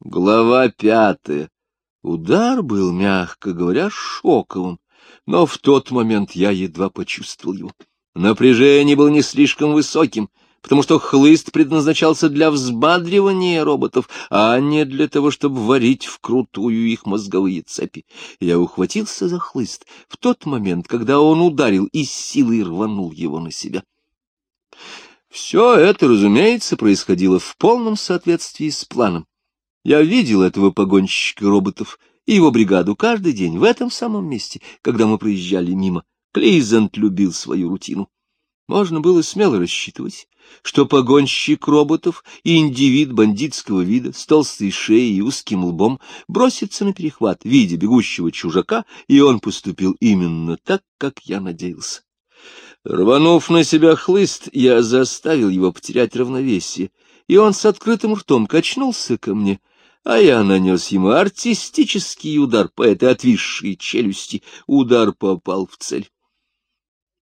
Глава пятая. Удар был, мягко говоря, шоковым, но в тот момент я едва почувствовал его. Напряжение было не слишком высоким, потому что хлыст предназначался для взбадривания роботов, а не для того, чтобы варить вкрутую их мозговые цепи. Я ухватился за хлыст в тот момент, когда он ударил и с силой рванул его на себя. Все это, разумеется, происходило в полном соответствии с планом. Я видел этого погонщика роботов и его бригаду каждый день в этом самом месте, когда мы проезжали мимо. Клейзент любил свою рутину. Можно было смело рассчитывать, что погонщик роботов и индивид бандитского вида с толстой шеей и узким лбом бросится на перехват в виде бегущего чужака, и он поступил именно так, как я надеялся. Рванув на себя хлыст, я заставил его потерять равновесие, и он с открытым ртом качнулся ко мне — а я нанес ему артистический удар по этой отвисшей челюсти. Удар попал в цель.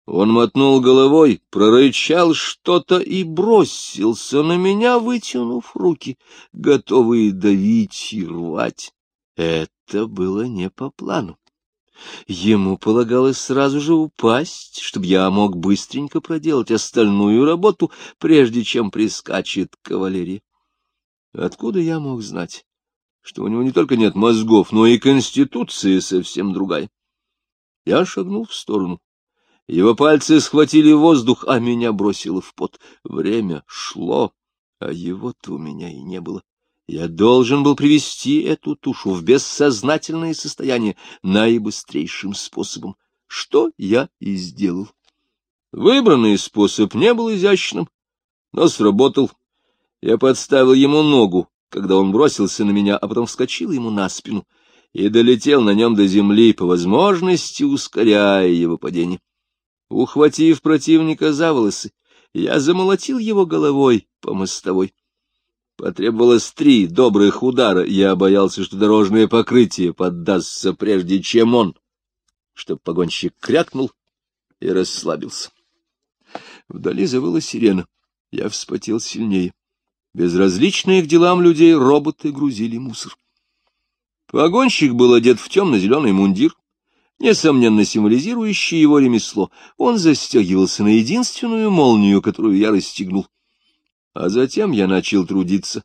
Он мотнул головой, прорычал что-то и бросился на меня, вытянув руки, готовые давить и рвать. Это было не по плану. Ему полагалось сразу же упасть, чтобы я мог быстренько проделать остальную работу, прежде чем прискачет кавалерия. Откуда я мог знать, что у него не только нет мозгов, но и конституция совсем другая. Я шагнул в сторону. Его пальцы схватили воздух, а меня бросило в пот. Время шло, а его-то у меня и не было. Я должен был привести эту тушу в бессознательное состояние наибыстрейшим способом, что я и сделал. Выбранный способ не был изящным, но сработал. Я подставил ему ногу, когда он бросился на меня, а потом вскочил ему на спину и долетел на нем до земли, по возможности ускоряя его падение. Ухватив противника за волосы, я замолотил его головой по мостовой. Потребовалось три добрых удара, я боялся, что дорожное покрытие поддастся прежде, чем он, чтоб погонщик крякнул и расслабился. Вдали завыла сирена. Я вспотел сильнее. Безразличные к делам людей роботы грузили мусор. Погонщик был одет в темно-зеленый мундир, несомненно символизирующий его ремесло. Он застегивался на единственную молнию, которую я расстегнул. А затем я начал трудиться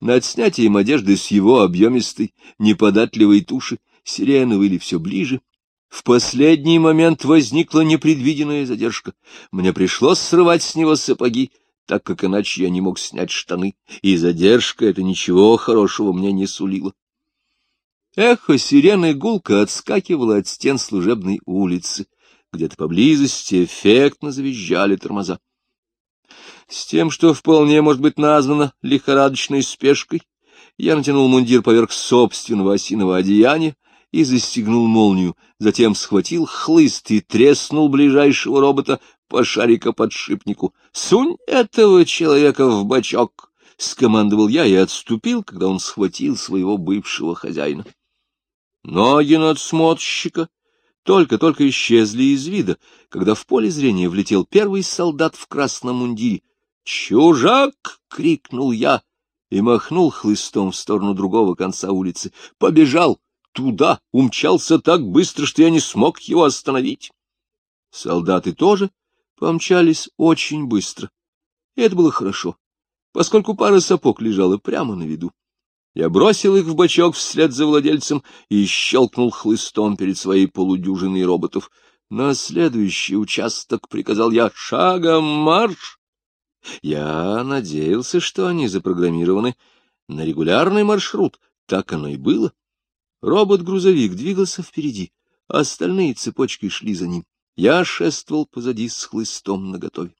над снятием одежды с его объемистой, неподатливой туши. Сирены выли все ближе. В последний момент возникла непредвиденная задержка. Мне пришлось срывать с него сапоги, так как иначе я не мог снять штаны, и задержка это ничего хорошего мне не сулила. Эхо сирены гулко отскакивало от стен служебной улицы, где-то поблизости эффектно завизжали тормоза. С тем, что вполне может быть названо лихорадочной спешкой, я натянул мундир поверх собственного осиного одеяния и застегнул молнию, затем схватил хлыст и треснул ближайшего робота по шарикоподшипнику. «Сунь этого человека в бачок!» — скомандовал я и отступил, когда он схватил своего бывшего хозяина. Ноги надсмотрщика только-только исчезли из вида, когда в поле зрения влетел первый солдат в красном мундире. «Чужак!» — крикнул я и махнул хлыстом в сторону другого конца улицы. «Побежал!» туда, умчался так быстро, что я не смог его остановить. Солдаты тоже помчались очень быстро. И это было хорошо, поскольку пара сапог лежала прямо на виду. Я бросил их в бачок вслед за владельцем и щелкнул хлыстом перед своей полудюжиной роботов. На следующий участок приказал я шагом марш. Я надеялся, что они запрограммированы на регулярный маршрут. Так оно и было. Робот-грузовик двигался впереди, а остальные цепочкой шли за ним. Я шествовал позади с хлыстом наготове.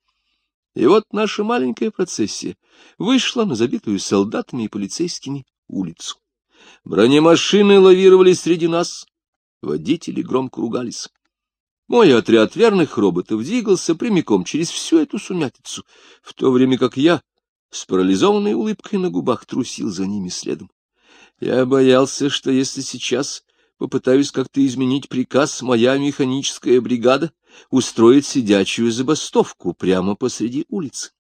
И вот наша маленькая процессия вышла на забитую солдатами и полицейскими улицу. Бронемашины лавировали среди нас, водители громко ругались. Мой отряд верных роботов двигался прямиком через всю эту сумятицу, в то время как я с парализованной улыбкой на губах трусил за ними следом. Я боялся, что если сейчас попытаюсь как-то изменить приказ, моя механическая бригада устроит сидячую забастовку прямо посреди улицы.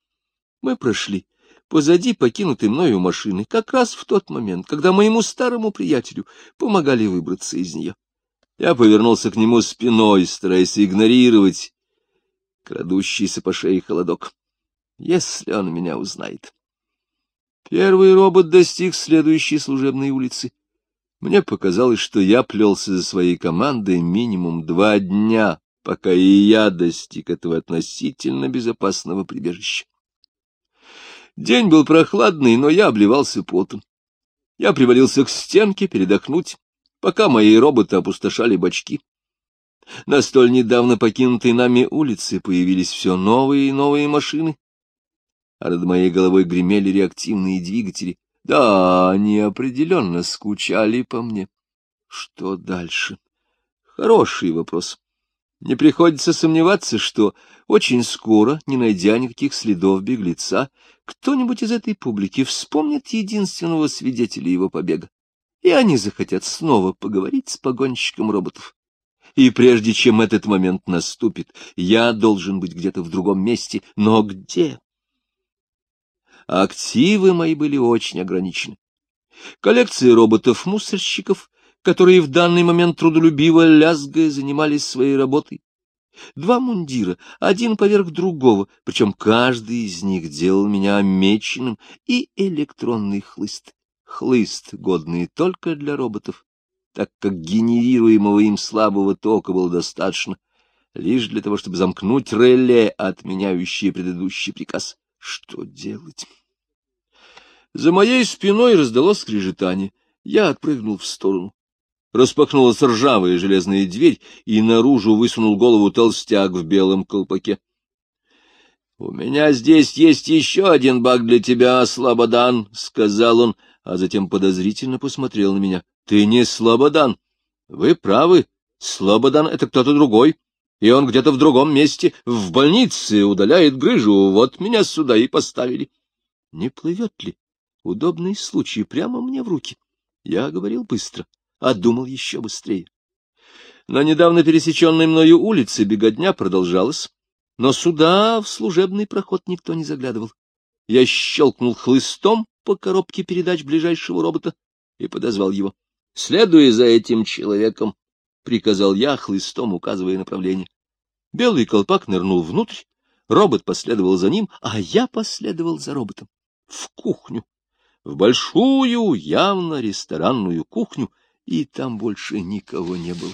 Мы прошли позади покинутой мною машины, как раз в тот момент, когда моему старому приятелю помогали выбраться из нее. Я повернулся к нему спиной, стараясь игнорировать крадущийся по шее холодок. Если он меня узнает. Первый робот достиг следующей служебной улицы. Мне показалось, что я плелся за своей командой минимум два дня, пока и я достиг этого относительно безопасного прибежища. День был прохладный, но я обливался потом. Я привалился к стенке передохнуть, пока мои роботы опустошали бачки. На столь недавно покинутой нами улице появились все новые и новые машины, а над моей головой гремели реактивные двигатели. Да, они определенно скучали по мне. Что дальше? Хороший вопрос. Не приходится сомневаться, что очень скоро, не найдя никаких следов беглеца, кто-нибудь из этой публики вспомнит единственного свидетеля его побега, и они захотят снова поговорить с погонщиком роботов. И прежде чем этот момент наступит, я должен быть где-то в другом месте, но где? Активы мои были очень ограничены. Коллекция роботов-мусорщиков которые в данный момент трудолюбиво лязгая занимались своей работой. Два мундира, один поверх другого, причем каждый из них делал меня меченым, и электронный хлыст. Хлыст, годный только для роботов, так как генерируемого им слабого тока было достаточно лишь для того, чтобы замкнуть реле, отменяющее предыдущий приказ. Что делать? За моей спиной раздалось скрежетание. Я отпрыгнул в сторону. Распахнулась ржавая железная дверь, и наружу высунул голову толстяк в белом колпаке. — У меня здесь есть еще один баг для тебя, Слободан, — сказал он, а затем подозрительно посмотрел на меня. — Ты не Слободан. — Вы правы. Слободан — это кто-то другой, и он где-то в другом месте, в больнице, удаляет грыжу. Вот меня сюда и поставили. Не плывет ли? Удобный случай прямо мне в руки. Я говорил быстро. — а думал еще быстрее. На недавно пересеченной мною улице беготня продолжалась, но сюда в служебный проход никто не заглядывал. Я щелкнул хлыстом по коробке передач ближайшего робота и подозвал его. — Следуй за этим человеком, — приказал я, хлыстом указывая направление. Белый колпак нырнул внутрь, робот последовал за ним, а я последовал за роботом. В кухню, в большую, явно ресторанную кухню, и там больше никого не было.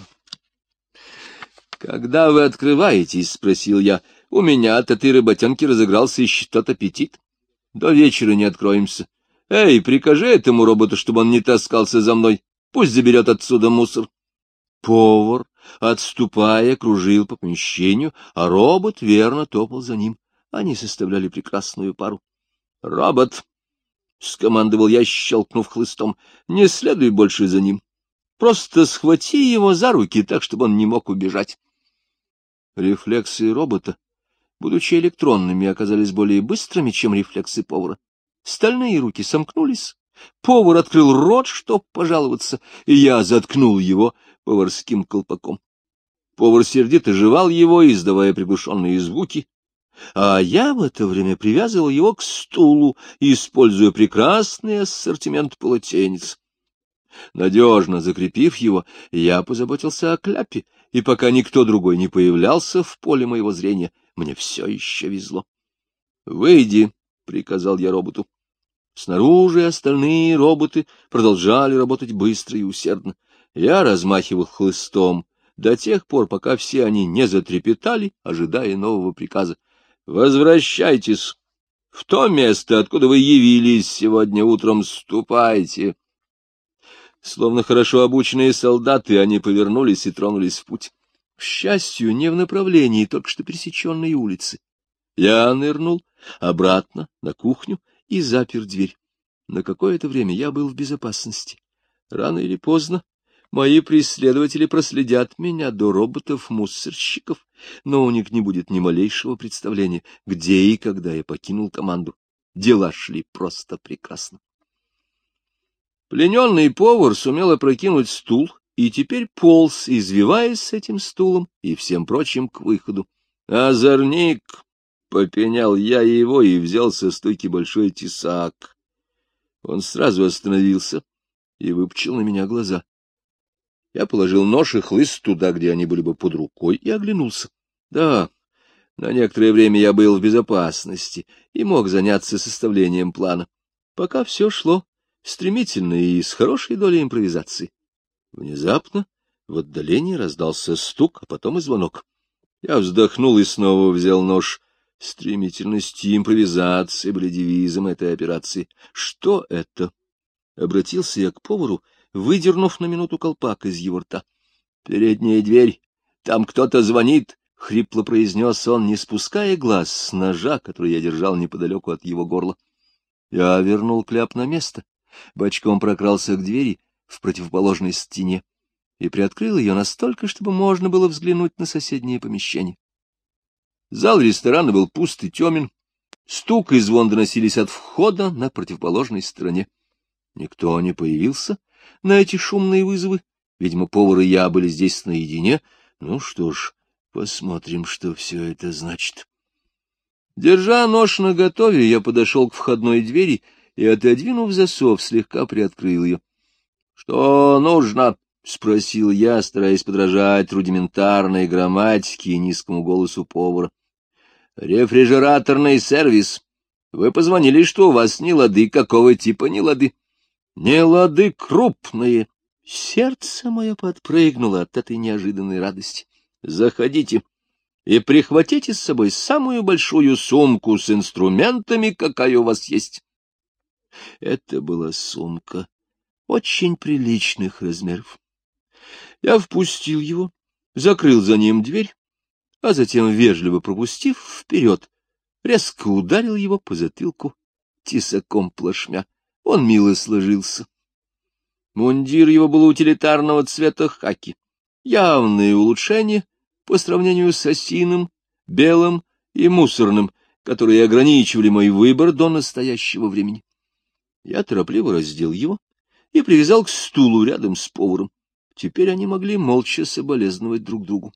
«Когда вы открываетесь?» — спросил я. «У меня от этой работенки разыгрался еще тот аппетит. До вечера не откроемся. Эй, прикажи этому роботу, чтобы он не таскался за мной. Пусть заберет отсюда мусор». Повар, отступая, кружил по помещению, а робот верно топал за ним. Они составляли прекрасную пару. «Робот!» — скомандовал я, щелкнув хлыстом. «Не следуй больше за ним. Просто схвати его за руки так, чтобы он не мог убежать. Рефлексы робота, будучи электронными, оказались более быстрыми, чем рефлексы повара. Стальные руки сомкнулись, повар открыл рот, чтоб пожаловаться, и я заткнул его поварским колпаком. Повар сердито жевал его, издавая приглушенные звуки, а я в это время привязывал его к стулу, используя прекрасный ассортимент полотенец. Надежно закрепив его, я позаботился о кляпе, и пока никто другой не появлялся в поле моего зрения, мне все еще везло. — Выйди, — приказал я роботу. Снаружи остальные роботы продолжали работать быстро и усердно. Я размахивал хлыстом до тех пор, пока все они не затрепетали, ожидая нового приказа. — Возвращайтесь в то место, откуда вы явились сегодня утром, ступайте. Словно хорошо обученные солдаты, они повернулись и тронулись в путь. К счастью, не в направлении только что пересеченной улицы. Я нырнул обратно на кухню и запер дверь. На какое-то время я был в безопасности. Рано или поздно мои преследователи проследят меня до роботов-мусорщиков, но у них не будет ни малейшего представления, где и когда я покинул команду. Дела шли просто прекрасно. Плененный повар сумел опрокинуть стул и теперь полз, извиваясь с этим стулом и всем прочим к выходу. «Озорник!» — попенял я его и взял со стойки большой тесак. Он сразу остановился и выпучил на меня глаза. Я положил нож и хлыст туда, где они были бы под рукой, и оглянулся. Да, на некоторое время я был в безопасности и мог заняться составлением плана. Пока все шло стремительно и с хорошей долей импровизации. Внезапно в отдалении раздался стук, а потом и звонок. Я вздохнул и снова взял нож. Стремительность и импровизация были девизом этой операции. Что это? Обратился я к повару, выдернув на минуту колпак из его рта. — Передняя дверь. Там кто-то звонит, — хрипло произнес он, не спуская глаз с ножа, который я держал неподалеку от его горла. Я вернул кляп на место, бочком прокрался к двери в противоположной стене и приоткрыл ее настолько, чтобы можно было взглянуть на соседнее помещение. Зал ресторана был пуст и темен, стук и звон доносились от входа на противоположной стороне. Никто не появился на эти шумные вызовы, видимо, повар и я были здесь наедине. Ну что ж, посмотрим, что все это значит. Держа нож наготове, я подошел к входной двери и, отодвинув засов, слегка приоткрыл ее. — Что нужно? — спросил я, стараясь подражать рудиментарной грамматике и низкому голосу повара. — Рефрижераторный сервис. Вы позвонили, что у вас не лады. Какого типа не лады? — Не лады крупные. Сердце мое подпрыгнуло от этой неожиданной радости. — Заходите и прихватите с собой самую большую сумку с инструментами, какая у вас есть. Это была сумка очень приличных размеров. Я впустил его, закрыл за ним дверь, а затем, вежливо пропустив вперед, резко ударил его по затылку тесаком плашмя. Он мило сложился. Мундир его был утилитарного цвета хаки. Явное улучшение по сравнению с осиным, белым и мусорным, которые ограничивали мой выбор до настоящего времени. Я торопливо раздел его и привязал к стулу рядом с поваром. Теперь они могли молча соболезновать друг другу.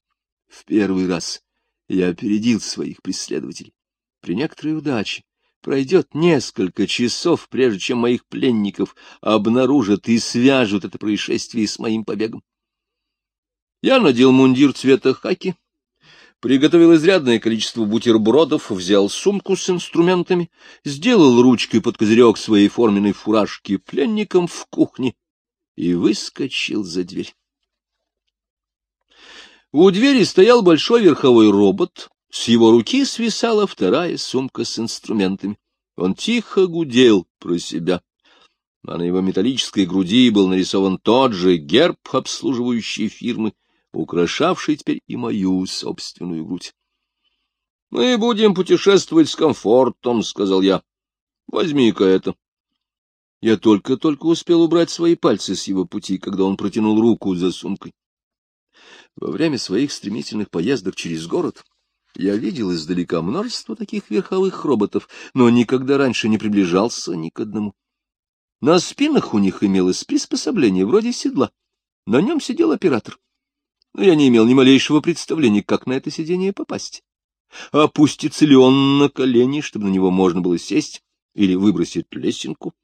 В первый раз я опередил своих преследователей. При некоторой удаче пройдет несколько часов, прежде чем моих пленников обнаружат и свяжут это происшествие с моим побегом. Я надел мундир цвета хаки, приготовил изрядное количество бутербродов, взял сумку с инструментами, сделал ручкой под козырек своей форменной фуражки пленником в кухне и выскочил за дверь. У двери стоял большой верховой робот, с его руки свисала вторая сумка с инструментами. Он тихо гудел про себя, а на его металлической груди был нарисован тот же герб обслуживающей фирмы, украшавший теперь и мою собственную грудь. — Мы будем путешествовать с комфортом, — сказал я. — Возьми-ка это. Я только-только успел убрать свои пальцы с его пути, когда он протянул руку за сумкой. Во время своих стремительных поездок через город я видел издалека множество таких верховых роботов, но никогда раньше не приближался ни к одному. На спинах у них имелось приспособление вроде седла. На нем сидел оператор. Но я не имел ни малейшего представления, как на это сиденье попасть. Опустится ли он на колени, чтобы на него можно было сесть, или выбросить лесенку?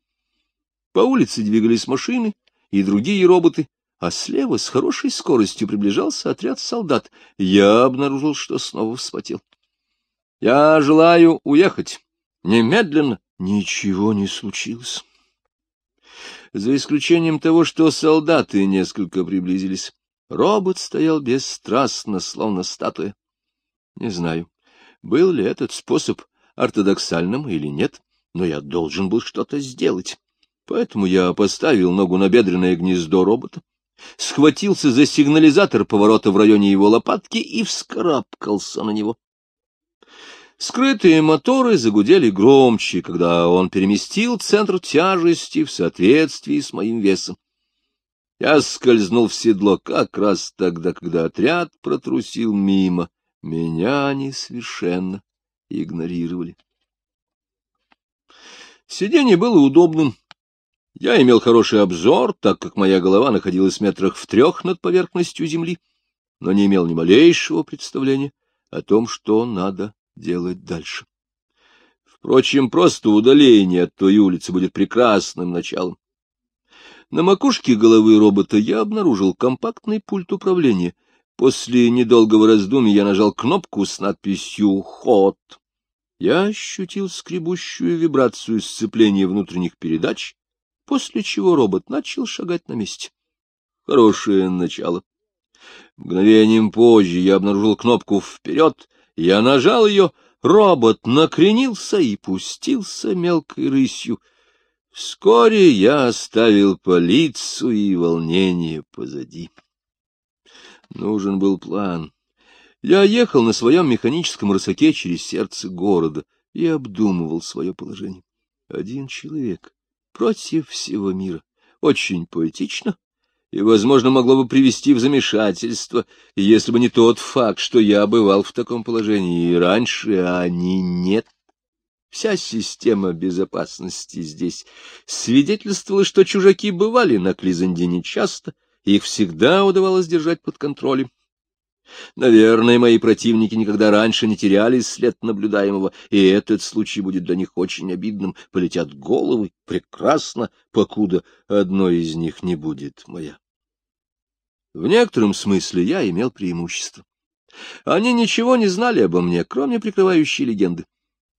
По улице двигались машины и другие роботы, а слева с хорошей скоростью приближался отряд солдат. Я обнаружил, что снова вспотел. — Я желаю уехать. Немедленно. Ничего не случилось. За исключением того, что солдаты несколько приблизились. Робот стоял бесстрастно, словно статуя. Не знаю, был ли этот способ ортодоксальным или нет, но я должен был что-то сделать. Поэтому я поставил ногу на бедренное гнездо робота, схватился за сигнализатор поворота в районе его лопатки и вскарабкался на него. Скрытые моторы загудели громче, когда он переместил центр тяжести в соответствии с моим весом. Я скользнул в седло как раз тогда, когда отряд протрусил мимо. Меня они совершенно игнорировали. Сиденье было удобным, я имел хороший обзор, так как моя голова находилась метрах в трех над поверхностью земли, но не имел ни малейшего представления о том, что надо делать дальше. Впрочем, просто удаление от той улицы будет прекрасным началом. На макушке головы робота я обнаружил компактный пульт управления. После недолгого раздумья я нажал кнопку с надписью «Ход». Я ощутил скребущую вибрацию сцепления внутренних передач, после чего робот начал шагать на месте. Хорошее начало. Мгновением позже я обнаружил кнопку «Вперед», я нажал ее, робот накренился и пустился мелкой рысью — Вскоре я оставил полицию и волнение позади. Нужен был план. Я ехал на своем механическом рысаке через сердце города и обдумывал свое положение. Один человек против всего мира. Очень поэтично и, возможно, могло бы привести в замешательство, если бы не тот факт, что я бывал в таком положении и раньше, а они нет. Вся система безопасности здесь свидетельствовала, что чужаки бывали на Клизандине часто, и их всегда удавалось держать под контролем. Наверное, мои противники никогда раньше не теряли след наблюдаемого, и этот случай будет для них очень обидным. Полетят головы, прекрасно, покуда одной из них не будет моя. В некотором смысле я имел преимущество. Они ничего не знали обо мне, кроме прикрывающей легенды.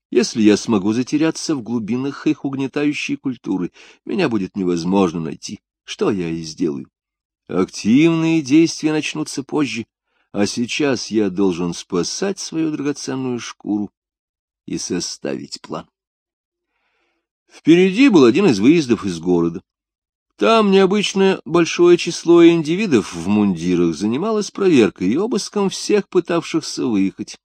Если я смогу затеряться в глубинах их угнетающей культуры, меня будет невозможно найти, что я и сделаю. Активные действия начнутся позже, а сейчас я должен спасать свою драгоценную шкуру и составить план. Впереди был один из выездов из города. Там необычно большое число индивидов в мундирах занималось проверкой и обыском всех пытавшихся выехать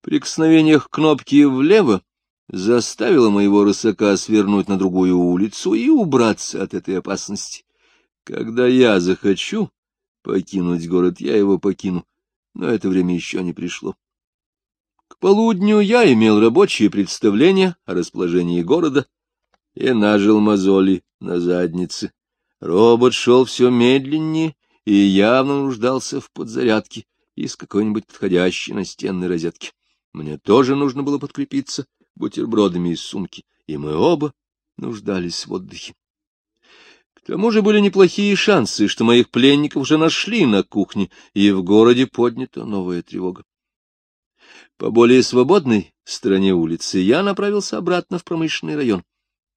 прикосновениях кнопки влево заставило моего рысака свернуть на другую улицу и убраться от этой опасности. Когда я захочу покинуть город, я его покину, но это время еще не пришло. К полудню я имел рабочее представление о расположении города и нажил мозоли на заднице. Робот шел все медленнее и явно нуждался в подзарядке из какой-нибудь подходящей настенной розетки. Мне тоже нужно было подкрепиться бутербродами из сумки, и мы оба нуждались в отдыхе. К тому же были неплохие шансы, что моих пленников уже нашли на кухне, и в городе поднята новая тревога. По более свободной стороне улицы я направился обратно в промышленный район,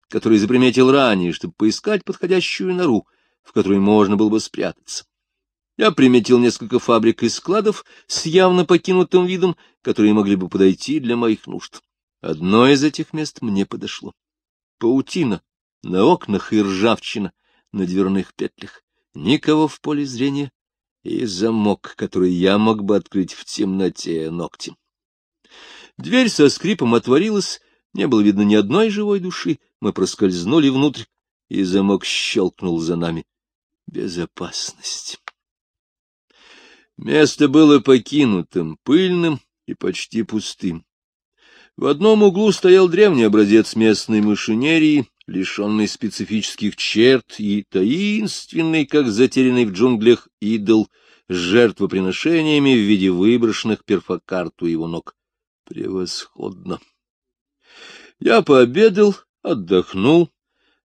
который заприметил ранее, чтобы поискать подходящую нору, в которой можно было бы спрятаться. Я приметил несколько фабрик и складов с явно покинутым видом, которые могли бы подойти для моих нужд. Одно из этих мест мне подошло. Паутина на окнах и ржавчина на дверных петлях. Никого в поле зрения и замок, который я мог бы открыть в темноте ногтем. Дверь со скрипом отворилась, не было видно ни одной живой души. Мы проскользнули внутрь, и замок щелкнул за нами. Безопасность. Место было покинутым, пыльным и почти пустым. В одном углу стоял древний образец местной машинерии, лишенный специфических черт и таинственный, как затерянный в джунглях идол, с жертвоприношениями в виде выброшенных перфокарту его ног. Превосходно! Я пообедал, отдохнул,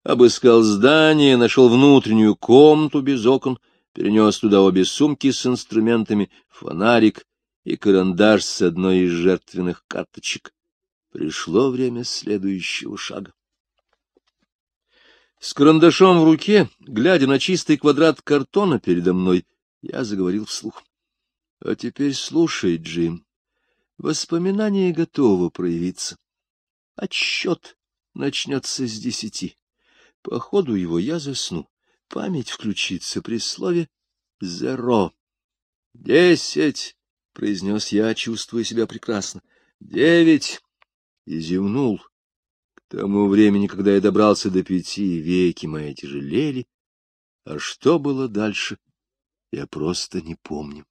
обыскал здание, нашел внутреннюю комнату без окон — перенес туда обе сумки с инструментами, фонарик и карандаш с одной из жертвенных карточек. Пришло время следующего шага. С карандашом в руке, глядя на чистый квадрат картона передо мной, я заговорил вслух. — А теперь слушай, Джим. Воспоминание готово проявиться. Отсчет начнется с десяти. По ходу его я засну память включится при слове «зеро». «Десять!» — произнес я, чувствуя себя прекрасно. «Девять!» — и зевнул. Тому времени, когда я добрался до пяти, веки мои тяжелели. А что было дальше, я просто не помню.